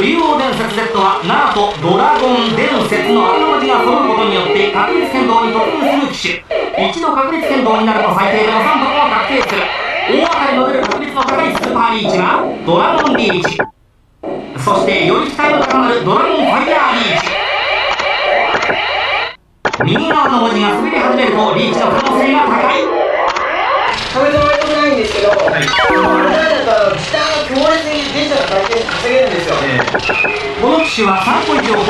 竜王伝説 Z は7とドラゴン伝説の頭文字が揃うことによって確率変動に突入する機種一度確率変動になると最低でも3分を確定する大当たりの出る確率の高いスーパーリーチがドラゴンリーチそしてより期待の高まるドラゴンファイヤーリーチ右側の文字が滑り始めるとリーチの可能性が高い壁ドは良くないんですけど、はい、なんか下が強烈に電車が回転稼げるんですよ、手は3個以上